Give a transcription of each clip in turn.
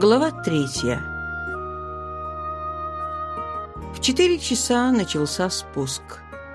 Глава третья. В четыре часа начался спуск.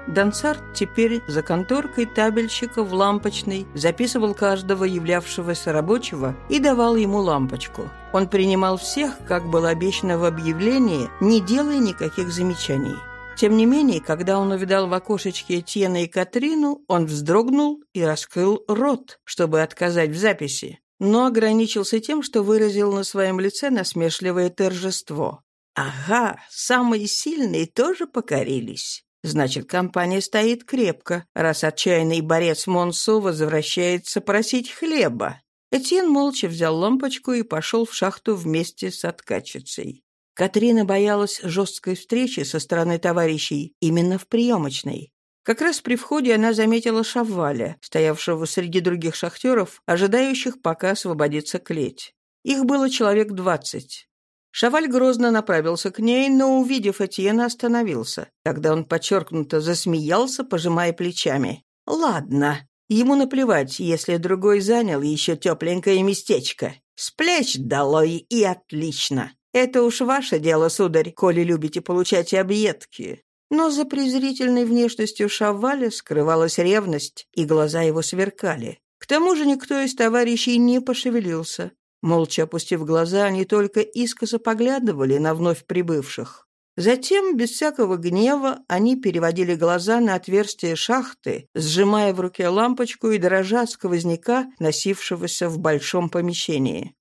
Дансарт теперь за конторкой табельщика в лампочной записывал каждого являвшегося рабочего и давал ему лампочку. Он принимал всех, как было обещано в объявлении, не делая никаких замечаний. Тем не менее, когда он увидал в окошечке Этьена и Катрину, он вздрогнул и раскрыл рот, чтобы отказать в записи но ограничился тем, что выразил на своем лице насмешливое торжество. «Ага, самые сильные тоже покорились. Значит, компания стоит крепко, раз отчаянный борец Монсо возвращается просить хлеба». Этьен молча взял лампочку и пошел в шахту вместе с откачицей. Катрина боялась жесткой встречи со стороны товарищей именно в приемочной. Как раз при входе она заметила Шаваля, стоявшего среди других шахтеров, ожидающих, пока освободится клеть. Их было человек двадцать. Шаваль грозно направился к ней, но, увидев Этьена, остановился. Тогда он подчеркнуто засмеялся, пожимая плечами. «Ладно, ему наплевать, если другой занял еще тепленькое местечко. С плеч долой и отлично. Это уж ваше дело, сударь, коли любите получать объедки. Но за презрительной внешностью Шаваля скрывалась ревность, и глаза его сверкали. К тому же никто из товарищей не пошевелился. Молча опустив глаза, они только искоса поглядывали на вновь прибывших. Затем, без всякого гнева, они переводили глаза на отверстие шахты, сжимая в руке лампочку и дрожа сквозняка, носившегося в большом помещении.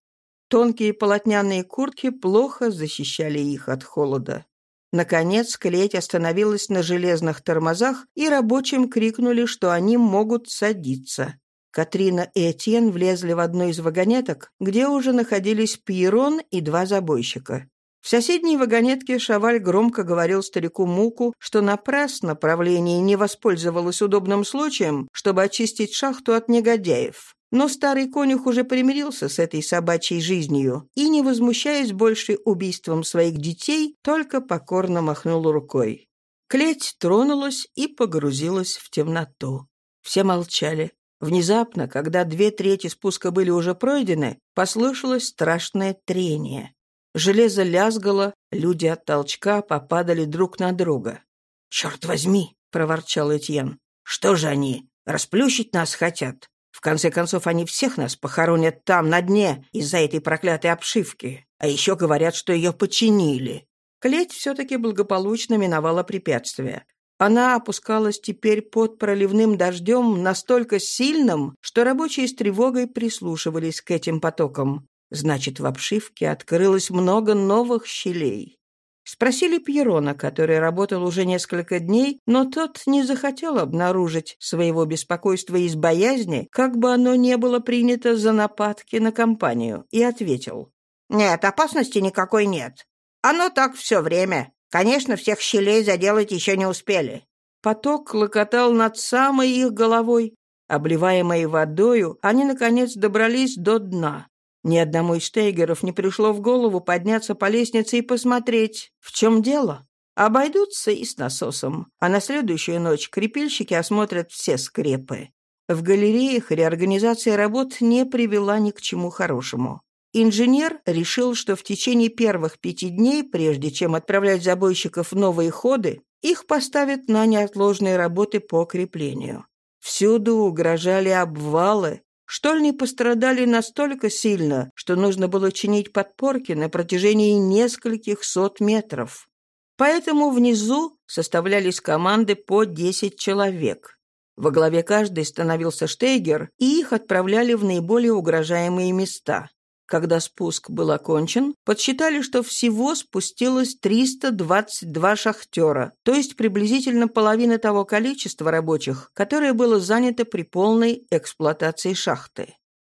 Тонкие полотняные куртки плохо защищали их от холода. Наконец, клеть остановилась на железных тормозах, и рабочим крикнули, что они могут садиться. Катрина и Этьен влезли в одну из вагонеток, где уже находились Пьерон и два забойщика. В соседней вагонетке Шаваль громко говорил старику Муку, что напрасно правление не воспользовалось удобным случаем, чтобы очистить шахту от негодяев. Но старый конюх уже примирился с этой собачьей жизнью и, не возмущаясь больше убийством своих детей, только покорно махнул рукой. Клеть тронулась и погрузилась в темноту. Все молчали. Внезапно, когда две трети спуска были уже пройдены, послышалось страшное трение. Железо лязгало, люди от толчка попадали друг на друга. «Черт возьми!» — проворчал Этьен. «Что же они, расплющить нас хотят? В конце концов, они всех нас похоронят там, на дне, из-за этой проклятой обшивки. А еще говорят, что ее починили. Клеть все-таки благополучно миновала препятствие. Она опускалась теперь под проливным дождем настолько сильным, что рабочие с тревогой прислушивались к этим потокам. Значит, в обшивке открылось много новых щелей. Спросили Пьерона, который работал уже несколько дней, но тот не захотел обнаружить своего беспокойства из боязни, как бы оно не было принято за нападки на компанию, и ответил. «Нет, опасности никакой нет. Оно так все время. Конечно, всех щелей заделать еще не успели». Поток клокотал над самой их головой. Обливаемые водою, они, наконец, добрались до дна. Ни одному из штейгеров не пришло в голову подняться по лестнице и посмотреть, в чем дело. Обойдутся и с насосом, а на следующую ночь крепильщики осмотрят все скрепы. В галереях реорганизация работ не привела ни к чему хорошему. Инженер решил, что в течение первых пяти дней, прежде чем отправлять забойщиков в новые ходы, их поставят на неотложные работы по креплению. Всюду угрожали обвалы, Штольни пострадали настолько сильно, что нужно было чинить подпорки на протяжении нескольких сот метров. Поэтому внизу составлялись команды по 10 человек. Во главе каждой становился штейгер, и их отправляли в наиболее угрожаемые места. Когда спуск был окончен, подсчитали, что всего спустилось 322 шахтера, то есть приблизительно половина того количества рабочих, которое было занято при полной эксплуатации шахты.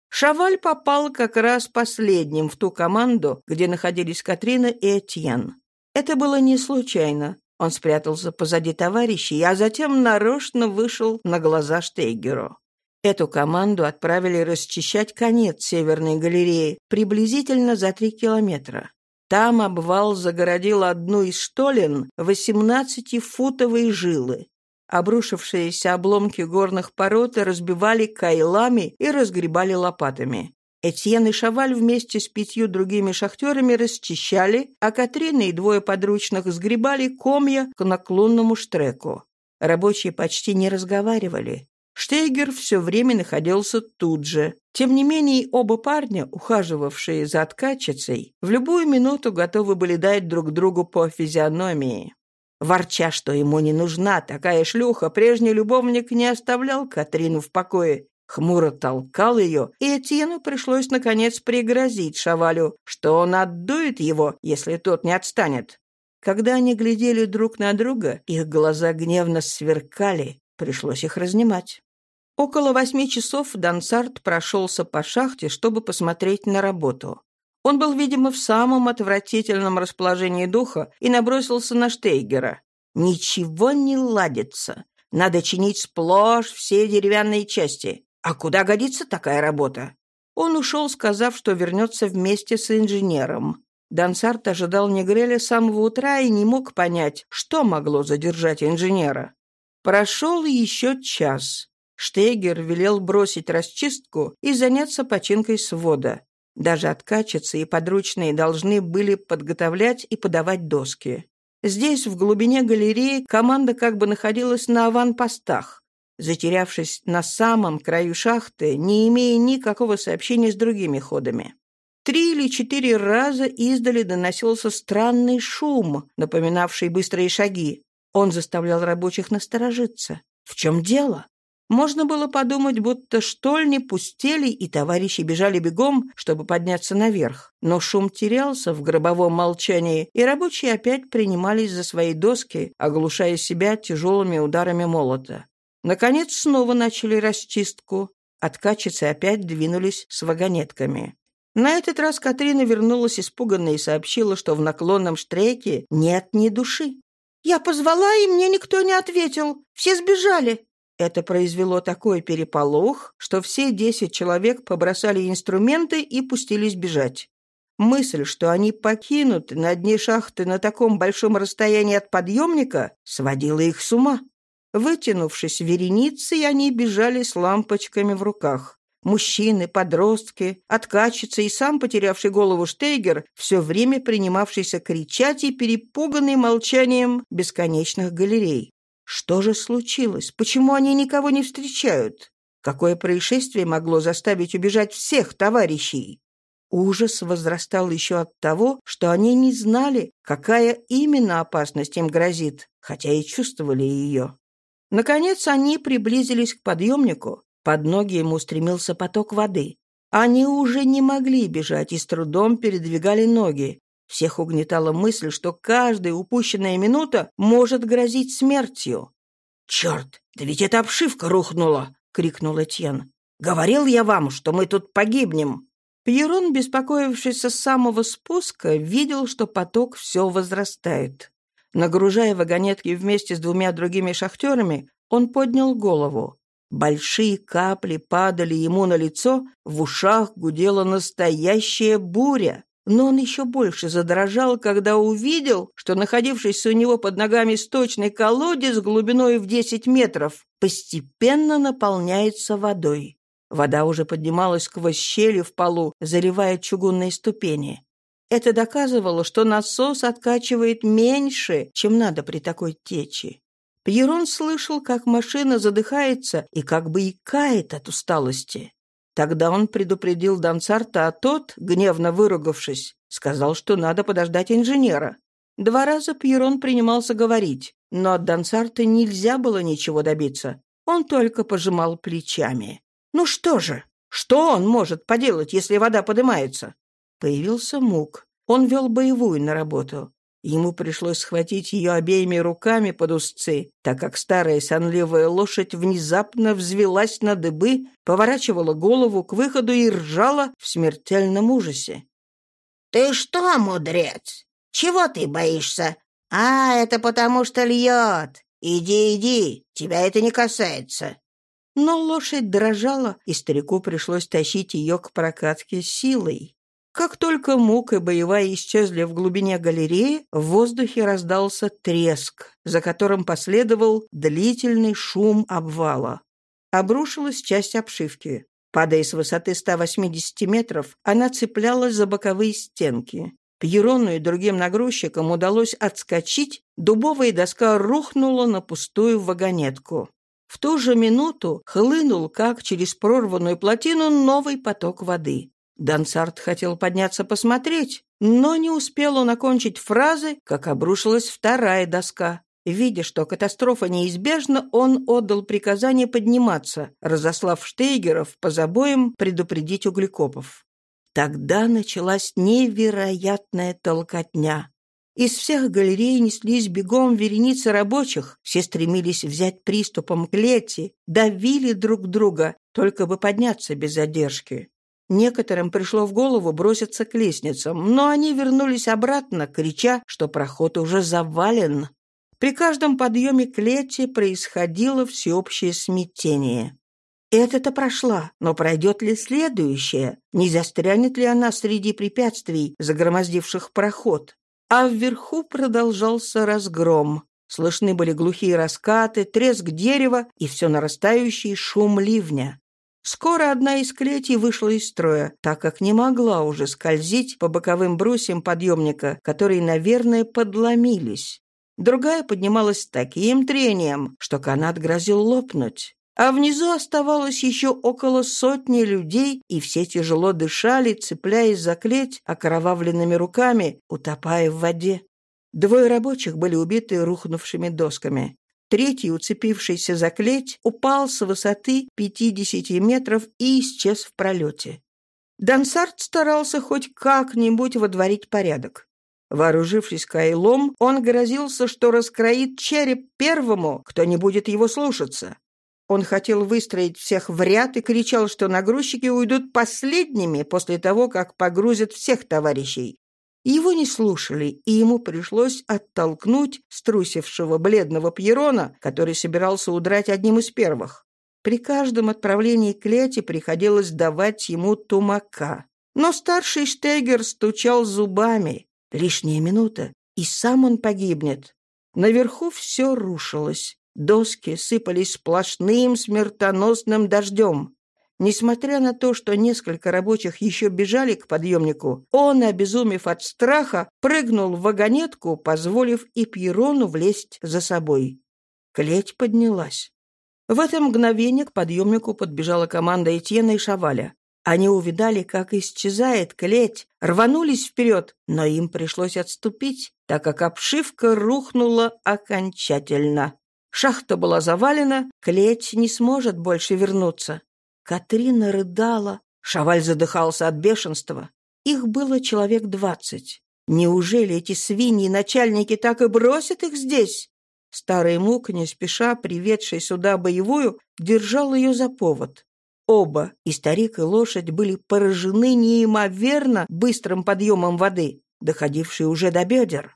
Шаваль попал как раз последним в ту команду, где находились Катрина и Этьен. Это было не случайно. Он спрятался позади товарищей, а затем нарочно вышел на глаза Штейгеру. Эту команду отправили расчищать конец Северной галереи приблизительно за три километра. Там обвал загородил одну из штолен 18-футовой жилы. Обрушившиеся обломки горных пород разбивали кайлами и разгребали лопатами. Этьен и Шаваль вместе с пятью другими шахтерами расчищали, а Катрина и двое подручных сгребали комья к наклонному штреку. Рабочие почти не разговаривали. Штейгер все время находился тут же. Тем не менее, оба парня, ухаживавшие за откачицей, в любую минуту готовы были дать друг другу по физиономии. Ворча, что ему не нужна такая шлюха, прежний любовник не оставлял Катрину в покое хмуро толкал ее, и Этьену пришлось, наконец, пригрозить Шавалю, что он отдует его, если тот не отстанет. Когда они глядели друг на друга, их глаза гневно сверкали, пришлось их разнимать. Около восьми часов Дансарт прошелся по шахте, чтобы посмотреть на работу. Он был, видимо, в самом отвратительном расположении духа и набросился на Штейгера. «Ничего не ладится. Надо чинить сплошь все деревянные части. А куда годится такая работа? Он ушел, сказав, что вернется вместе с инженером. Дансарт ожидал Негреля с самого утра и не мог понять, что могло задержать инженера. Прошел еще час. Штейгер велел бросить расчистку и заняться починкой свода. Даже откачаться и подручные должны были подготовлять и подавать доски. Здесь, в глубине галереи, команда как бы находилась на аванпостах затерявшись на самом краю шахты, не имея никакого сообщения с другими ходами. Три или четыре раза издали доносился странный шум, напоминавший быстрые шаги. Он заставлял рабочих насторожиться. В чем дело? Можно было подумать, будто штольни пустели, и товарищи бежали бегом, чтобы подняться наверх. Но шум терялся в гробовом молчании, и рабочие опять принимались за свои доски, оглушая себя тяжелыми ударами молота. Наконец снова начали расчистку. Откачицы опять двинулись с вагонетками. На этот раз Катрина вернулась испуганная и сообщила, что в наклонном штреке нет ни души. «Я позвала, и мне никто не ответил. Все сбежали». Это произвело такой переполох, что все десять человек побросали инструменты и пустились бежать. Мысль, что они покинуты на дне шахты на таком большом расстоянии от подъемника, сводила их с ума. Вытянувшись вереницей, они бежали с лампочками в руках. Мужчины, подростки, откачица и сам потерявший голову Штейгер, все время принимавшийся кричать и перепуганный молчанием бесконечных галерей. Что же случилось? Почему они никого не встречают? Какое происшествие могло заставить убежать всех товарищей? Ужас возрастал еще от того, что они не знали, какая именно опасность им грозит, хотя и чувствовали ее. Наконец они приблизились к подъемнику. Под ноги ему стремился поток воды. Они уже не могли бежать и с трудом передвигали ноги. Всех угнетала мысль, что каждая упущенная минута может грозить смертью. «Черт, да ведь эта обшивка рухнула!» — крикнул Этьен. «Говорил я вам, что мы тут погибнем!» Пьерон, беспокоившийся с самого спуска, видел, что поток все возрастает. Нагружая вагонетки вместе с двумя другими шахтерами, он поднял голову. Большие капли падали ему на лицо, в ушах гудела настоящая буря. Но он еще больше задрожал, когда увидел, что находившийся у него под ногами сточный колодец глубиной в 10 метров постепенно наполняется водой. Вода уже поднималась сквозь щели в полу, заливая чугунные ступени. Это доказывало, что насос откачивает меньше, чем надо при такой течи. Пьерон слышал, как машина задыхается и как бы икает от усталости. Тогда он предупредил Дансарта, а тот, гневно выругавшись, сказал, что надо подождать инженера. Два раза Пьерон принимался говорить, но от Дансарта нельзя было ничего добиться. Он только пожимал плечами. «Ну что же? Что он может поделать, если вода поднимается? Появился Мук. Он вел боевую на работу. Ему пришлось схватить ее обеими руками под узцы, так как старая сонливая лошадь внезапно взвелась на дыбы, поворачивала голову к выходу и ржала в смертельном ужасе. «Ты что, мудрец? Чего ты боишься? А, это потому что льет. Иди, иди, тебя это не касается». Но лошадь дрожала, и старику пришлось тащить ее к прокатке силой. Как только мук и боевая исчезли в глубине галереи, в воздухе раздался треск, за которым последовал длительный шум обвала. Обрушилась часть обшивки. Падая с высоты 180 метров, она цеплялась за боковые стенки. Пьерону и другим нагрузчикам удалось отскочить, дубовая доска рухнула на пустую вагонетку. В ту же минуту хлынул, как через прорванную плотину, новый поток воды. Дансарт хотел подняться посмотреть, но не успел он окончить фразы, как обрушилась вторая доска. Видя, что катастрофа неизбежна, он отдал приказание подниматься, разослав штейгеров по забоям предупредить углекопов. Тогда началась невероятная толкотня. Из всех галерей неслись бегом вереницы рабочих, все стремились взять приступом клети, давили друг друга, только бы подняться без задержки. Некоторым пришло в голову броситься к лестницам, но они вернулись обратно, крича, что проход уже завален. При каждом подъеме клети происходило всеобщее смятение. Это-то прошла, но пройдет ли следующая? Не застрянет ли она среди препятствий, загромоздивших проход? А вверху продолжался разгром. Слышны были глухие раскаты, треск дерева и все нарастающий шум ливня. Скоро одна из клетей вышла из строя, так как не могла уже скользить по боковым брусьям подъемника, которые, наверное, подломились. Другая поднималась с таким трением, что канат грозил лопнуть. А внизу оставалось еще около сотни людей, и все тяжело дышали, цепляясь за клеть окровавленными руками, утопая в воде. Двое рабочих были убиты рухнувшими досками. Третий, уцепившийся за клеть, упал с высоты 50 метров и исчез в пролете. Дансарт старался хоть как-нибудь водворить порядок. Вооружившись кайлом, он грозился, что раскроит череп первому, кто не будет его слушаться. Он хотел выстроить всех в ряд и кричал, что нагрузчики уйдут последними после того, как погрузят всех товарищей. Его не слушали, и ему пришлось оттолкнуть струсившего бледного Пьерона, который собирался удрать одним из первых. При каждом отправлении к Лете приходилось давать ему тумака. Но старший Штегер стучал зубами. Лишняя минута, и сам он погибнет. Наверху все рушилось. Доски сыпались сплошным смертоносным дождем. Несмотря на то, что несколько рабочих еще бежали к подъемнику, он, обезумев от страха, прыгнул в вагонетку, позволив и Пьерону влезть за собой. Клеть поднялась. В это мгновение к подъемнику подбежала команда Этьена и Шаваля. Они увидали, как исчезает клеть, рванулись вперед, но им пришлось отступить, так как обшивка рухнула окончательно. Шахта была завалена, клеть не сможет больше вернуться. Катрина рыдала, Шаваль задыхался от бешенства. Их было человек двадцать. Неужели эти свиньи-начальники так и бросят их здесь? Старый мук, не спеша, приведший сюда боевую, держал ее за повод. Оба, и старик, и лошадь, были поражены неимоверно быстрым подъемом воды, доходившей уже до бедер.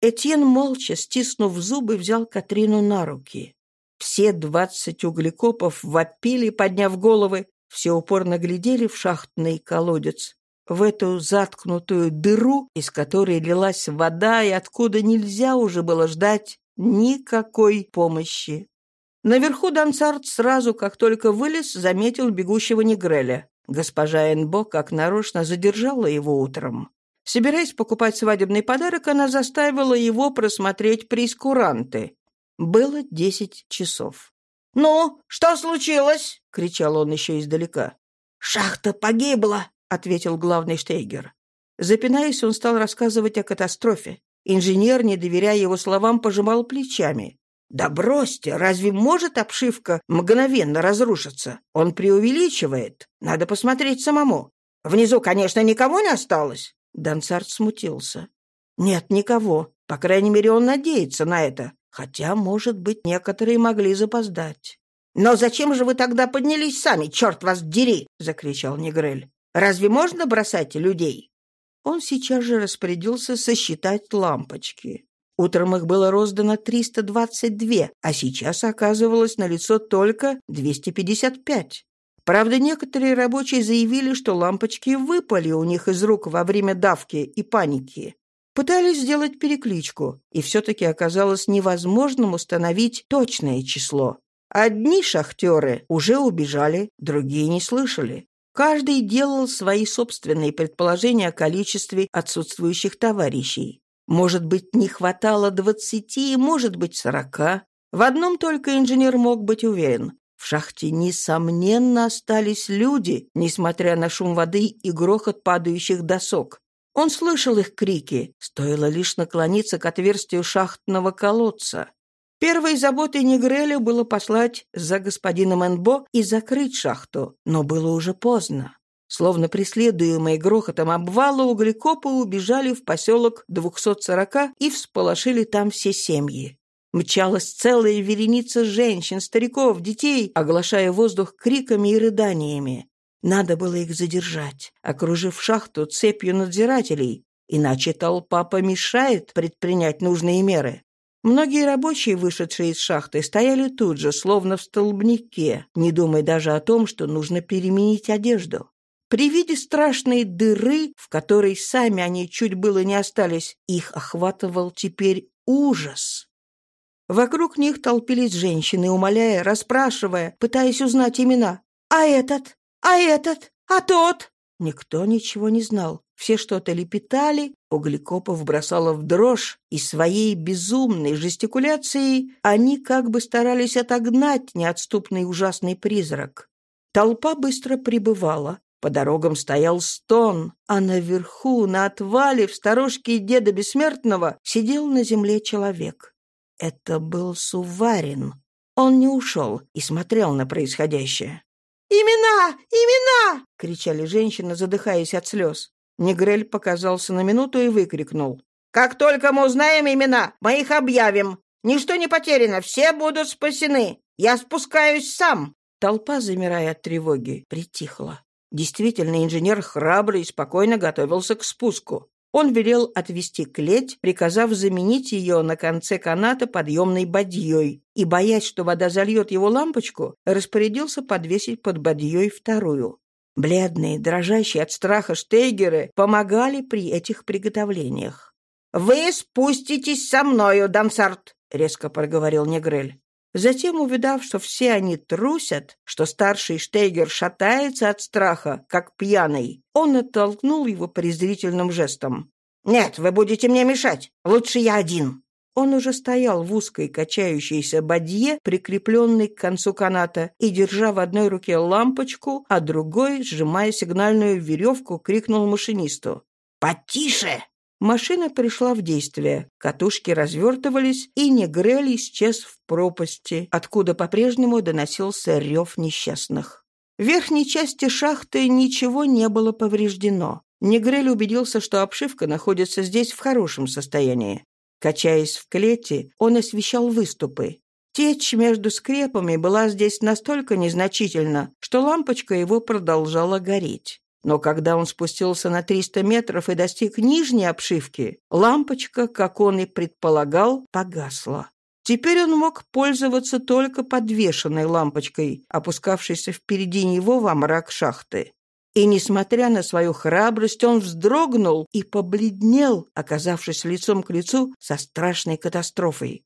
Этьен, молча, стиснув зубы, взял Катрину на руки. Все двадцать углекопов вопили, подняв головы, все упорно глядели в шахтный колодец, в эту заткнутую дыру, из которой лилась вода и откуда нельзя уже было ждать никакой помощи. Наверху Дансарт сразу, как только вылез, заметил бегущего Негреля. Госпожа Энбо как нарочно задержала его утром. Собираясь покупать свадебный подарок, она заставила его просмотреть прескуранты. Было десять часов. «Ну, что случилось?» — кричал он еще издалека. «Шахта погибла», — ответил главный Штейгер. Запинаясь, он стал рассказывать о катастрофе. Инженер, не доверяя его словам, пожимал плечами. «Да бросьте, разве может обшивка мгновенно разрушиться? Он преувеличивает. Надо посмотреть самому. Внизу, конечно, никого не осталось. Дансарт смутился. «Нет никого. По крайней мере, он надеется на это. Хотя, может быть, некоторые могли запоздать». «Но зачем же вы тогда поднялись сами, черт вас дери!» — закричал Негрель. «Разве можно бросать людей?» Он сейчас же распорядился сосчитать лампочки. Утром их было роздано 322, а сейчас оказывалось на лицо только 255. Правда, некоторые рабочие заявили, что лампочки выпали у них из рук во время давки и паники. Пытались сделать перекличку, и все-таки оказалось невозможным установить точное число. Одни шахтеры уже убежали, другие не слышали. Каждый делал свои собственные предположения о количестве отсутствующих товарищей. Может быть, не хватало двадцати, может быть, сорока. В одном только инженер мог быть уверен. В шахте, несомненно, остались люди, несмотря на шум воды и грохот падающих досок. Он слышал их крики, стоило лишь наклониться к отверстию шахтного колодца. Первой заботой Негреля было послать за господином Энбо и закрыть шахту, но было уже поздно. Словно преследуемые грохотом обвала, углекопы убежали в поселок 240 и всполошили там все семьи. Мчалась целая вереница женщин, стариков, детей, оглашая воздух криками и рыданиями. Надо было их задержать, окружив шахту цепью надзирателей, иначе толпа помешает предпринять нужные меры. Многие рабочие, вышедшие из шахты, стояли тут же, словно в столбнике, не думая даже о том, что нужно переменить одежду. При виде страшной дыры, в которой сами они чуть было не остались, их охватывал теперь ужас. Вокруг них толпились женщины, умоляя, расспрашивая, пытаясь узнать имена. «А этот? А этот? А тот?» Никто ничего не знал. Все что-то лепетали, Углекопов бросало в дрожь, и своей безумной жестикуляцией они как бы старались отогнать неотступный ужасный призрак. Толпа быстро прибывала. По дорогам стоял стон, а наверху, на отвале, в сторожке деда Бессмертного, сидел на земле человек. Это был Суварин. Он не ушел и смотрел на происходящее. «Имена! Имена!» — кричали женщины, задыхаясь от слез. Негрель показался на минуту и выкрикнул. «Как только мы узнаем имена, мы их объявим. Ничто не потеряно, все будут спасены. Я спускаюсь сам». Толпа, замирая от тревоги, притихла. Действительно, инженер храбро и спокойно готовился к спуску. Он велел отвести клеть, приказав заменить ее на конце каната подъемной бадьей, и, боясь, что вода зальет его лампочку, распорядился подвесить под бадьей вторую. Бледные, дрожащие от страха штейгеры помогали при этих приготовлениях. «Вы спуститесь со мною, Дансарт!» — резко проговорил Негрель. Затем, увидав, что все они трусят, что старший Штейгер шатается от страха, как пьяный, он оттолкнул его презрительным жестом. «Нет, вы будете мне мешать. Лучше я один». Он уже стоял в узкой качающейся бадье, прикрепленной к концу каната, и, держа в одной руке лампочку, а другой, сжимая сигнальную веревку, крикнул машинисту. «Потише!» Машина пришла в действие, катушки развертывались, и Негрель исчез в пропасти, откуда по-прежнему доносился рев несчастных. В верхней части шахты ничего не было повреждено. Негрель убедился, что обшивка находится здесь в хорошем состоянии. Качаясь в клете, он освещал выступы. Течь между скрепами была здесь настолько незначительна, что лампочка его продолжала гореть. Но когда он спустился на 300 метров и достиг нижней обшивки, лампочка, как он и предполагал, погасла. Теперь он мог пользоваться только подвешенной лампочкой, опускавшейся впереди него во мрак шахты. И, несмотря на свою храбрость, он вздрогнул и побледнел, оказавшись лицом к лицу со страшной катастрофой.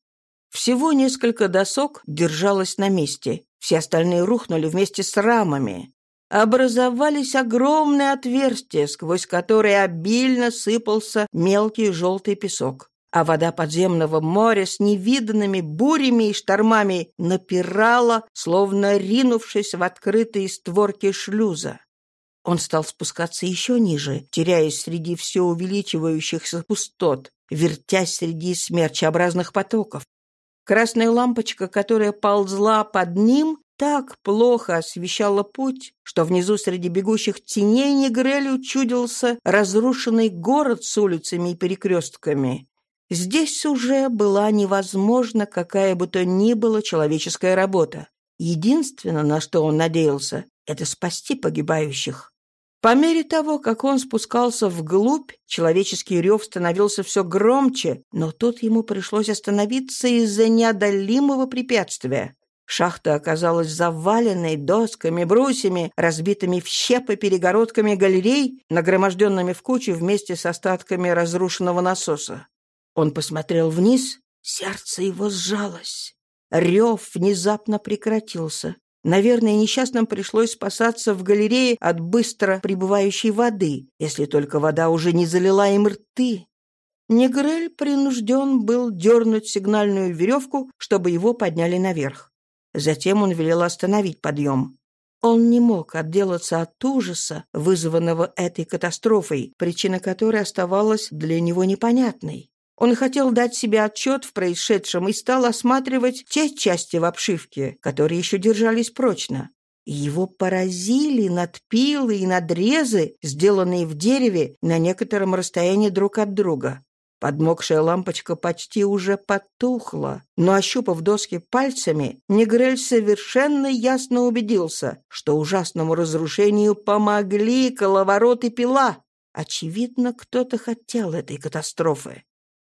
Всего несколько досок держалось на месте, все остальные рухнули вместе с рамами образовались огромные отверстия, сквозь которые обильно сыпался мелкий желтый песок, а вода подземного моря с невиданными бурями и штормами напирала, словно ринувшись в открытые створки шлюза. Он стал спускаться еще ниже, теряясь среди все увеличивающихся пустот, вертясь среди смерчеобразных потоков. Красная лампочка, которая ползла под ним, так плохо освещала путь, что внизу среди бегущих теней Негрелю чудился разрушенный город с улицами и перекрестками. Здесь уже была невозможна какая бы то ни была человеческая работа. Единственное, на что он надеялся, это спасти погибающих. По мере того, как он спускался вглубь, человеческий рев становился все громче, но тут ему пришлось остановиться из-за неодолимого препятствия. Шахта оказалась заваленной досками, брусьями, разбитыми в щепы перегородками галерей, нагроможденными в кучу вместе с остатками разрушенного насоса. Он посмотрел вниз, сердце его сжалось. Рев внезапно прекратился. Наверное, несчастным пришлось спасаться в галерее от быстро прибывающей воды, если только вода уже не залила им рты. Негрель принужден был дернуть сигнальную веревку, чтобы его подняли наверх. Затем он велел остановить подъем. Он не мог отделаться от ужаса, вызванного этой катастрофой, причина которой оставалась для него непонятной. Он хотел дать себе отчет в происшедшем и стал осматривать те части в обшивке, которые еще держались прочно. Его поразили надпилы и надрезы, сделанные в дереве на некотором расстоянии друг от друга. Подмокшая лампочка почти уже потухла, но, ощупав доски пальцами, Негрель совершенно ясно убедился, что ужасному разрушению помогли коловорот и пила. Очевидно, кто-то хотел этой катастрофы.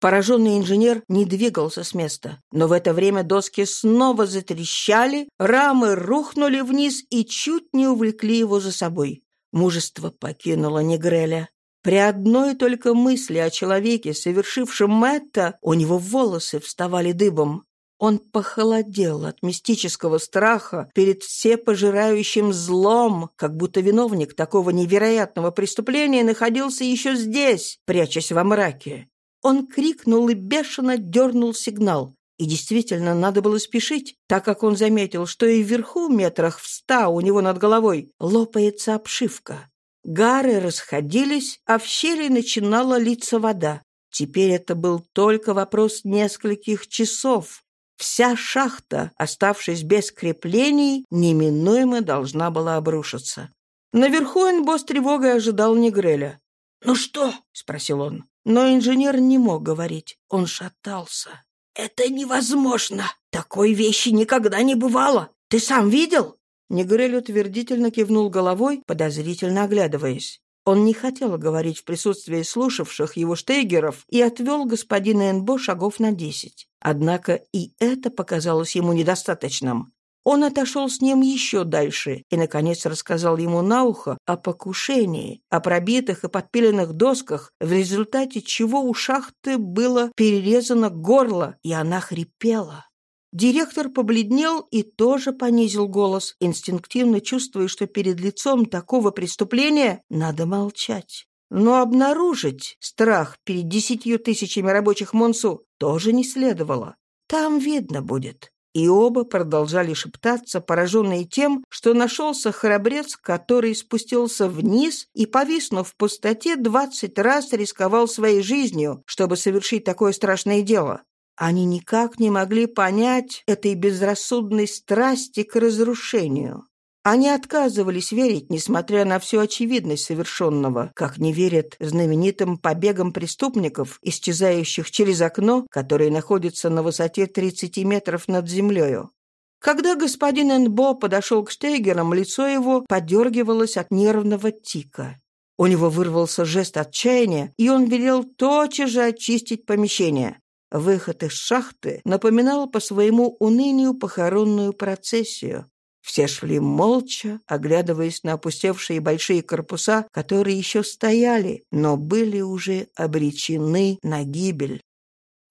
Пораженный инженер не двигался с места, но в это время доски снова затрещали, рамы рухнули вниз и чуть не увлекли его за собой. Мужество покинуло Негреля. При одной только мысли о человеке, совершившем это, у него волосы вставали дыбом. Он похолодел от мистического страха перед всепожирающим злом, как будто виновник такого невероятного преступления находился еще здесь, прячась во мраке. Он крикнул и бешено дернул сигнал. И действительно, надо было спешить, так как он заметил, что и вверху, метрах в ста у него над головой, лопается обшивка. Гары расходились, а в щели начинала литься вода. Теперь это был только вопрос нескольких часов. Вся шахта, оставшись без креплений, неминуемо должна была обрушиться. Наверху Энбо с тревогой ожидал Негреля. «Ну что?» — спросил он. Но инженер не мог говорить. Он шатался. «Это невозможно! Такой вещи никогда не бывало! Ты сам видел?» Негрель утвердительно кивнул головой, подозрительно оглядываясь. Он не хотел говорить в присутствии слушавших его штейгеров и отвел господина Энбо шагов на десять. Однако и это показалось ему недостаточным. Он отошел с ним еще дальше и, наконец, рассказал ему на ухо о покушении, о пробитых и подпиленных досках, в результате чего у шахты было перерезано горло, и она хрипела. Директор побледнел и тоже понизил голос, инстинктивно чувствуя, что перед лицом такого преступления надо молчать. Но обнаружить страх перед десятью тысячами рабочих Монсу тоже не следовало. Там видно будет. И оба продолжали шептаться, пораженные тем, что нашелся храбрец, который спустился вниз и, повиснув в пустоте, двадцать раз рисковал своей жизнью, чтобы совершить такое страшное дело. Они никак не могли понять этой безрассудной страсти к разрушению. Они отказывались верить, несмотря на всю очевидность совершенного, как не верят знаменитым побегам преступников, исчезающих через окно, которое находится на высоте 30 метров над землею. Когда господин Энбо подошел к Штейгерам, лицо его подергивалось от нервного тика. У него вырвался жест отчаяния, и он велел тотчас же очистить помещение. Выход из шахты напоминал по своему унынию похоронную процессию. Все шли молча, оглядываясь на опустевшие большие корпуса, которые еще стояли, но были уже обречены на гибель.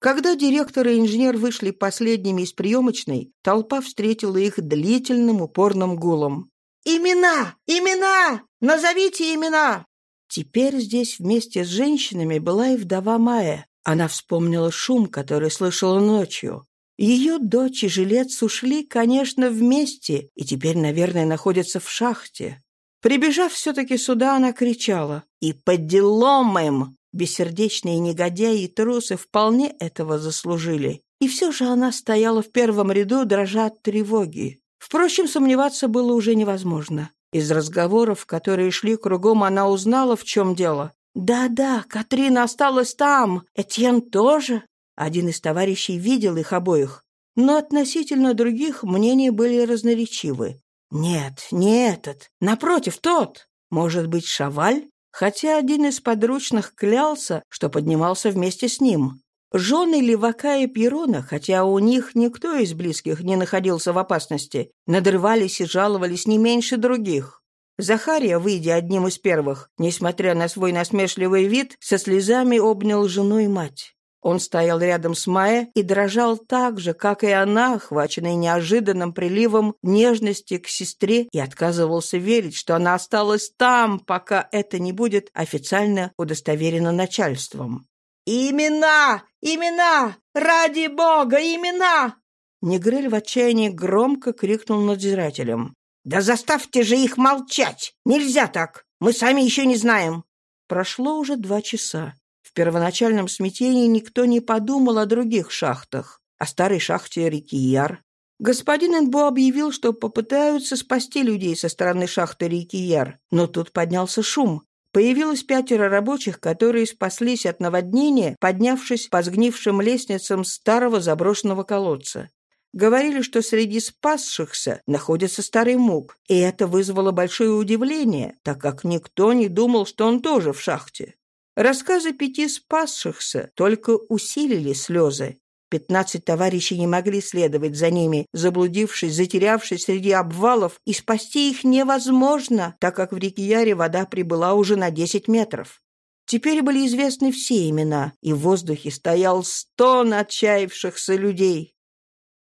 Когда директор и инженер вышли последними из приемочной, толпа встретила их длительным упорным гулом. «Имена! Имена! Назовите имена!» Теперь здесь вместе с женщинами была и вдова Майя. Она вспомнила шум, который слышала ночью. Ее дочь и жилец ушли, конечно, вместе, и теперь, наверное, находятся в шахте. Прибежав все-таки сюда, она кричала. «И по делам им!» Бессердечные негодяи и трусы вполне этого заслужили. И все же она стояла в первом ряду, дрожа от тревоги. Впрочем, сомневаться было уже невозможно. Из разговоров, которые шли кругом, она узнала, в чем дело. «Да-да, Катрина осталась там. Этьен тоже». Один из товарищей видел их обоих. Но относительно других мнения были разноречивы. «Нет, не этот. Напротив, тот. Может быть, Шаваль?» Хотя один из подручных клялся, что поднимался вместе с ним. Жены Левака и Пирона, хотя у них никто из близких не находился в опасности, надрывались и жаловались не меньше других. Захария, выйдя одним из первых, несмотря на свой насмешливый вид, со слезами обнял жену и мать. Он стоял рядом с Майей и дрожал так же, как и она, охваченный неожиданным приливом нежности к сестре, и отказывался верить, что она осталась там, пока это не будет официально удостоверено начальством. «Имена! Имена! Ради бога, имена!» Негрель в отчаянии громко крикнул надзирателям. «Да заставьте же их молчать! Нельзя так! Мы сами еще не знаем!» Прошло уже два часа. В первоначальном смятении никто не подумал о других шахтах, о старой шахте реки Яр. Господин Энбо объявил, что попытаются спасти людей со стороны шахты реки Яр, но тут поднялся шум. Появилось пятеро рабочих, которые спаслись от наводнения, поднявшись по сгнившим лестницам старого заброшенного колодца. Говорили, что среди спасшихся находится старый мук, и это вызвало большое удивление, так как никто не думал, что он тоже в шахте. Рассказы пяти спасшихся только усилили слезы. Пятнадцать товарищей не могли следовать за ними, заблудившись, затерявшись среди обвалов, и спасти их невозможно, так как в реке Яре вода прибыла уже на десять метров. Теперь были известны все имена, и в воздухе стоял стон отчаявшихся людей.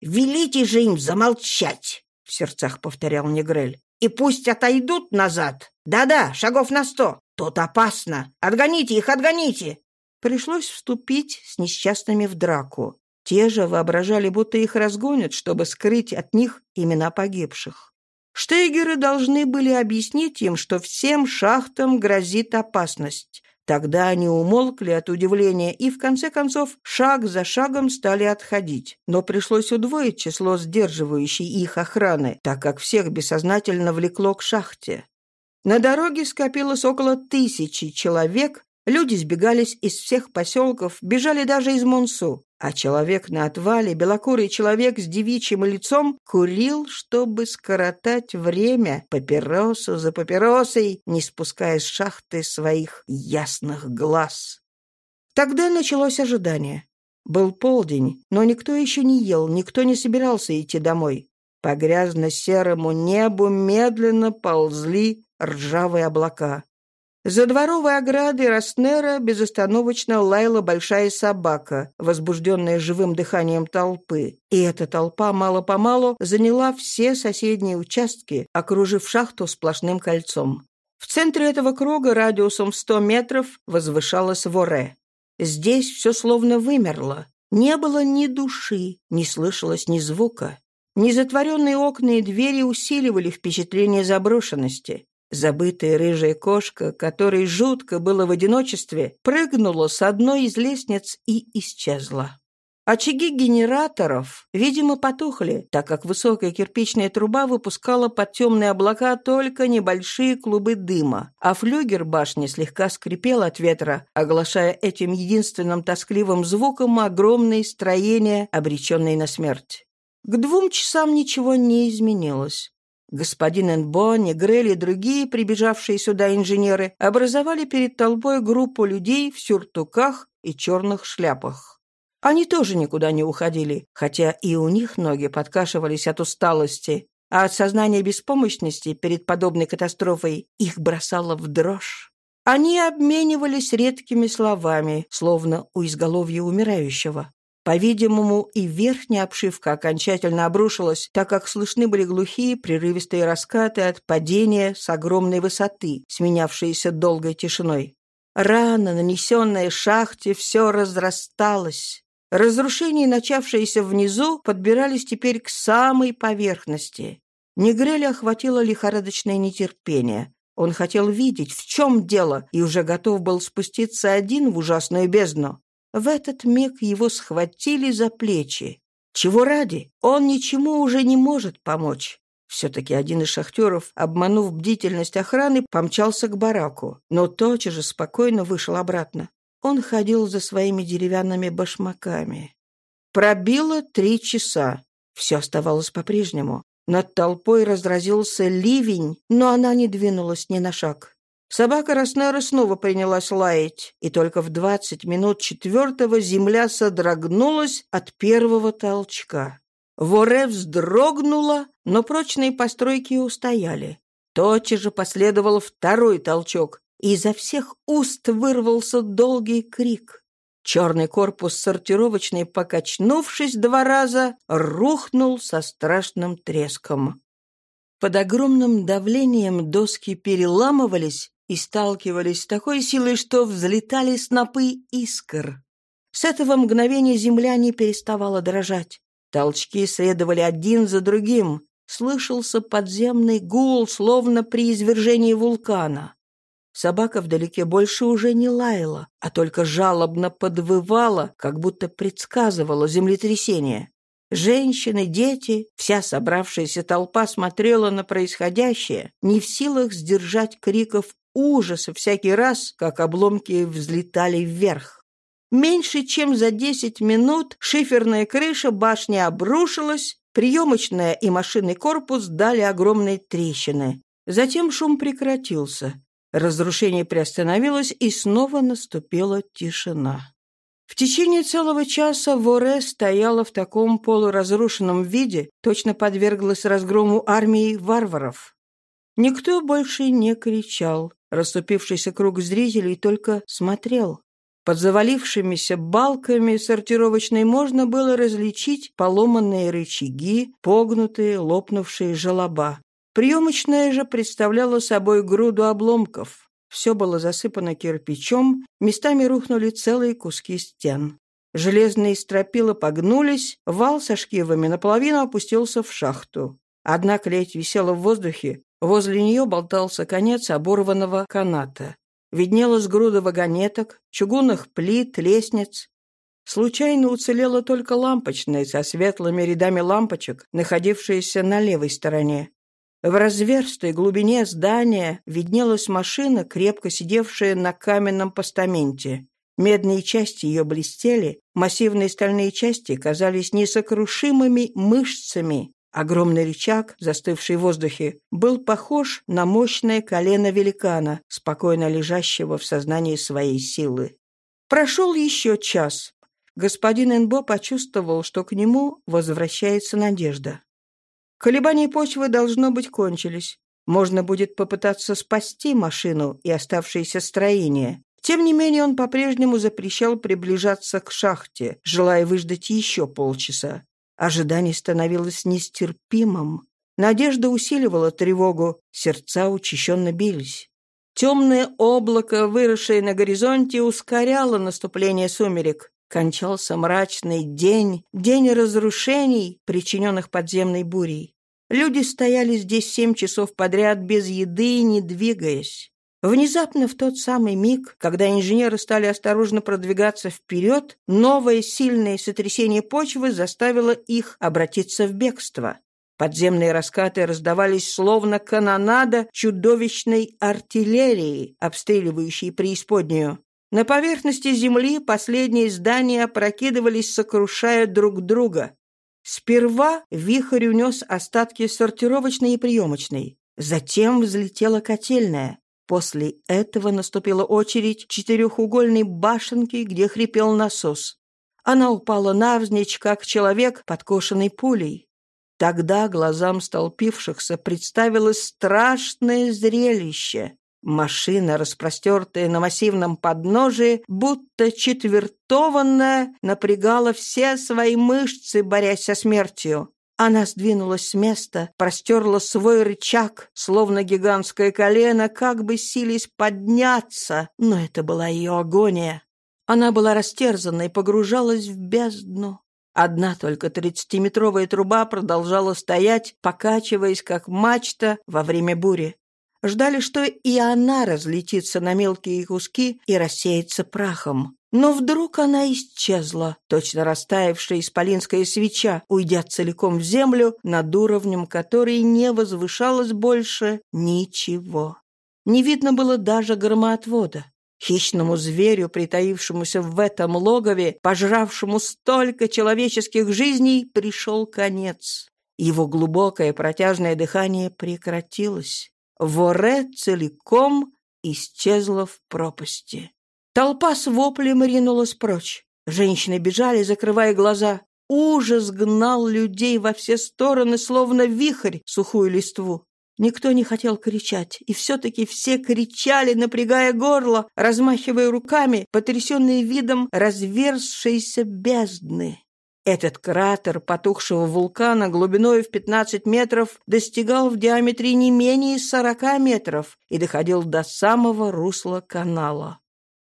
«Велите же им замолчать!» — в сердцах повторял Негрель. «И пусть отойдут назад! Да-да, шагов на сто! Тут опасно! Отгоните их, отгоните!» Пришлось вступить с несчастными в драку. Те же воображали, будто их разгонят, чтобы скрыть от них имена погибших. Штейгеры должны были объяснить им, что всем шахтам грозит опасность. Тогда они умолкли от удивления и, в конце концов, шаг за шагом стали отходить. Но пришлось удвоить число сдерживающей их охраны, так как всех бессознательно влекло к шахте. На дороге скопилось около тысячи человек, люди сбегались из всех поселков, бежали даже из Монсу, а человек на отвале, белокурый человек с девичьим лицом, курил, чтобы скоротать время папиросу за папиросой, не спуская с шахты своих ясных глаз. Тогда началось ожидание. Был полдень, но никто еще не ел, никто не собирался идти домой. По грязно-серому небу медленно ползли ржавые облака. За дворовой оградой Роснера безостановочно лаяла большая собака, возбужденная живым дыханием толпы. И эта толпа мало-помалу заняла все соседние участки, окружив шахту сплошным кольцом. В центре этого круга радиусом в 100 метров возвышалась Воре. Здесь все словно вымерло. Не было ни души, не слышалось ни звука. Незатворенные окна и двери усиливали впечатление заброшенности. Забытая рыжая кошка, которой жутко было в одиночестве, прыгнула с одной из лестниц и исчезла. Очаги генераторов, видимо, потухли, так как высокая кирпичная труба выпускала под темные облака только небольшие клубы дыма, а флюгер башни слегка скрипел от ветра, оглашая этим единственным тоскливым звуком огромные строения, обреченные на смерть. К двум часам ничего не изменилось. Господин Энбо, Негрель и другие прибежавшие сюда инженеры образовали перед толпой группу людей в сюртуках и черных шляпах. Они тоже никуда не уходили, хотя и у них ноги подкашивались от усталости, а от сознания беспомощности перед подобной катастрофой их бросало в дрожь. Они обменивались редкими словами, словно у изголовья умирающего. По-видимому, и верхняя обшивка окончательно обрушилась, так как слышны были глухие прерывистые раскаты от падения с огромной высоты, сменявшиеся долгой тишиной. Рана, нанесенная шахте, все разрасталось. Разрушения, начавшиеся внизу, подбирались теперь к самой поверхности. Негреля охватило лихорадочное нетерпение. Он хотел видеть, в чем дело, и уже готов был спуститься один в ужасную бездну. В этот миг его схватили за плечи. Чего ради? Он ничему уже не может помочь. Все-таки один из шахтеров, обманув бдительность охраны, помчался к бараку, но тотчас же спокойно вышел обратно. Он ходил за своими деревянными башмаками. Пробило три часа. Все оставалось по-прежнему. Над толпой разразился ливень, но она не двинулась ни на шаг. Собака Роснера снова принялась лаять, и только в двадцать минут четвертого земля содрогнулась от первого толчка. Воре вздрогнула, но прочные постройки устояли. Тотчас же последовал второй толчок, и изо всех уст вырвался долгий крик. Черный корпус сортировочной, покачнувшись два раза, рухнул со страшным треском. Под огромным давлением доски переламывались и сталкивались с такой силой, что взлетали снопы искр. С этого мгновения земля не переставала дрожать. Толчки следовали один за другим. Слышался подземный гул, словно при извержении вулкана. Собака вдалеке больше уже не лаяла, а только жалобно подвывала, как будто предсказывала землетрясение. Женщины, дети, вся собравшаяся толпа смотрела на происходящее, не в силах сдержать криков ужаса всякий раз, как обломки взлетали вверх. Меньше чем за десять минут шиферная крыша башни обрушилась, приемочная и машинный корпус дали огромные трещины. Затем шум прекратился. Разрушение приостановилось, и снова наступила тишина. В течение целого часа Воре стояла в таком полуразрушенном виде, точно подверглась разгрому армии варваров. Никто больше не кричал. Расступившийся круг зрителей только смотрел. Под завалившимися балками сортировочной можно было различить поломанные рычаги, погнутые, лопнувшие желоба. Приемочная же представляла собой груду обломков. Все было засыпано кирпичом, местами рухнули целые куски стен. Железные стропила погнулись, вал со шкивами наполовину опустился в шахту. Одна клеть висела в воздухе, возле нее болтался конец оборванного каната. Виднелась груда вагонеток, чугунных плит, лестниц. Случайно уцелела только лампочная со светлыми рядами лампочек, находившаяся на левой стороне. В разверстой глубине здания виднелась машина, крепко сидевшая на каменном постаменте. Медные части ее блестели, массивные стальные части казались несокрушимыми мышцами. Огромный рычаг, застывший в воздухе, был похож на мощное колено великана, спокойно лежащего в сознании своей силы. Прошел еще час. Господин Энбо почувствовал, что к нему возвращается надежда. Колебания почвы, должно быть, кончились. Можно будет попытаться спасти машину и оставшееся строение. Тем не менее, он по-прежнему запрещал приближаться к шахте, желая выждать еще полчаса. Ожидание становилось нестерпимым. Надежда усиливала тревогу, сердца учащенно бились. Темное облако, выросшее на горизонте, ускоряло наступление сумерек. Кончался мрачный день, день разрушений, причиненных подземной бурей. Люди стояли здесь семь часов подряд без еды, не двигаясь. Внезапно, в тот самый миг, когда инженеры стали осторожно продвигаться вперед, новое сильное сотрясение почвы заставило их обратиться в бегство. Подземные раскаты раздавались словно канонада чудовищной артиллерии, обстреливающей преисподнюю. На поверхности земли последние здания опрокидывались, сокрушая друг друга. Сперва вихрь унес остатки сортировочной и приемочной. Затем взлетела котельная. После этого наступила очередь четырехугольной башенки, где хрипел насос. Она упала навзничь, как человек, подкошенный пулей. Тогда глазам столпившихся представилось страшное зрелище. Машина, распростертая на массивном подножии, будто четвертованная, напрягала все свои мышцы, борясь со смертью. Она сдвинулась с места, простерла свой рычаг, словно гигантское колено, как бы сились подняться, но это была ее агония. Она была растерзана и погружалась в бездну. Одна только тридцатиметровая труба продолжала стоять, покачиваясь, как мачта во время бури. Ждали, что и она разлетится на мелкие куски и рассеется прахом. Но вдруг она исчезла, точно растаявшая исполинская свеча, уйдя целиком в землю, над уровнем которой не возвышалось больше ничего. Не видно было даже громоотвода. Хищному зверю, притаившемуся в этом логове, пожравшему столько человеческих жизней, пришел конец. Его глубокое протяжное дыхание прекратилось. Воре целиком исчезла в пропасти. Толпа с воплем ринулась прочь. Женщины бежали, закрывая глаза. Ужас гнал людей во все стороны, словно вихрь, сухую листву. Никто не хотел кричать, и все-таки все кричали, напрягая горло, размахивая руками, потрясенные видом разверзшейся бездны. Этот кратер потухшего вулкана глубиной в 15 метров достигал в диаметре не менее 40 метров и доходил до самого русла канала.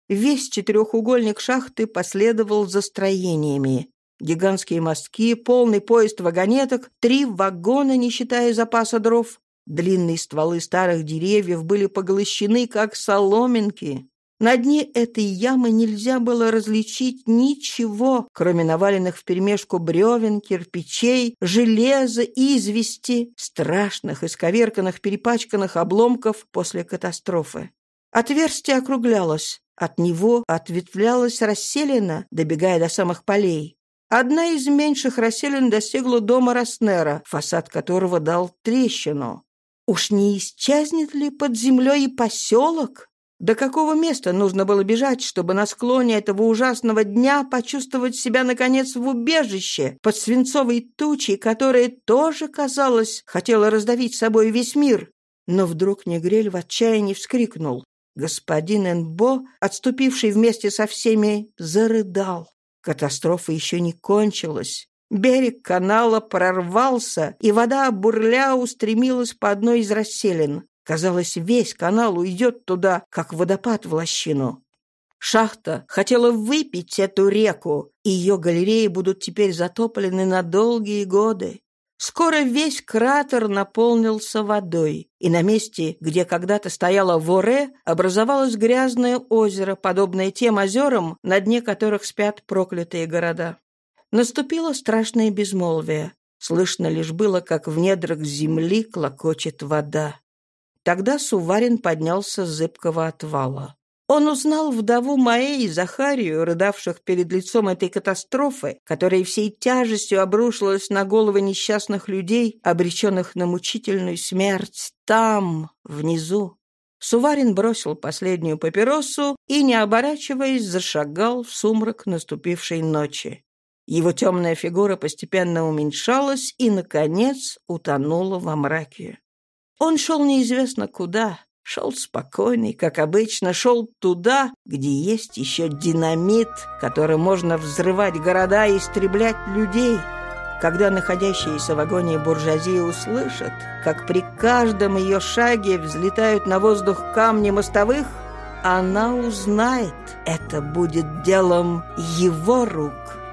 Весь четырехугольник шахты последовал за строениями. Гигантские мостки, полный поезд вагонеток, три вагона, не считая запаса дров. Длинные стволы старых деревьев были поглощены, как соломинки. На дне этой ямы нельзя было различить ничего, кроме наваленных вперемешку бревен, кирпичей, железа, извести, страшных, исковерканных, перепачканных обломков после катастрофы. Отверстие округлялось. От него ответвлялась расселена, добегая до самых полей. Одна из меньших расселин достигла дома Роснера, фасад которого дал трещину. Уж не исчезнет ли под землей и поселок? До какого места нужно было бежать, чтобы на склоне этого ужасного дня почувствовать себя, наконец, в убежище, под свинцовой тучей, которая тоже, казалось, хотела раздавить собой весь мир? Но вдруг Негрель в отчаянии вскрикнул. Господин Энбо, отступивший вместе со всеми, зарыдал. Катастрофа еще не кончилась. Берег канала прорвался, и вода, бурля, устремилась по одной из расселин. Казалось, весь канал уйдет туда, как водопад в лощину. Шахта хотела выпить эту реку, и ее галереи будут теперь затоплены на долгие годы. Скоро весь кратер наполнился водой, и на месте, где когда-то стояла Воре, образовалось грязное озеро, подобное тем озерам, на дне которых спят проклятые города. Наступило страшное безмолвие. Слышно лишь было, как в недрах земли клокочет вода. Тогда Суварин поднялся с зыбкого отвала. Он узнал вдову Маэ и Захарию, рыдавших перед лицом этой катастрофы, которая всей тяжестью обрушилась на головы несчастных людей, обреченных на мучительную смерть там, внизу. Суварин бросил последнюю папиросу и, не оборачиваясь, зашагал в сумрак наступившей ночи. Его темная фигура постепенно уменьшалась и, наконец, утонула во мраке. Он шел неизвестно куда, Шел спокойный, как обычно, шел туда, где есть еще динамит, которым можно взрывать города и истреблять людей. Когда находящиеся в вагоне буржуазии услышат, как при каждом ее шаге взлетают на воздух камни мостовых, она узнает, это будет делом его рук».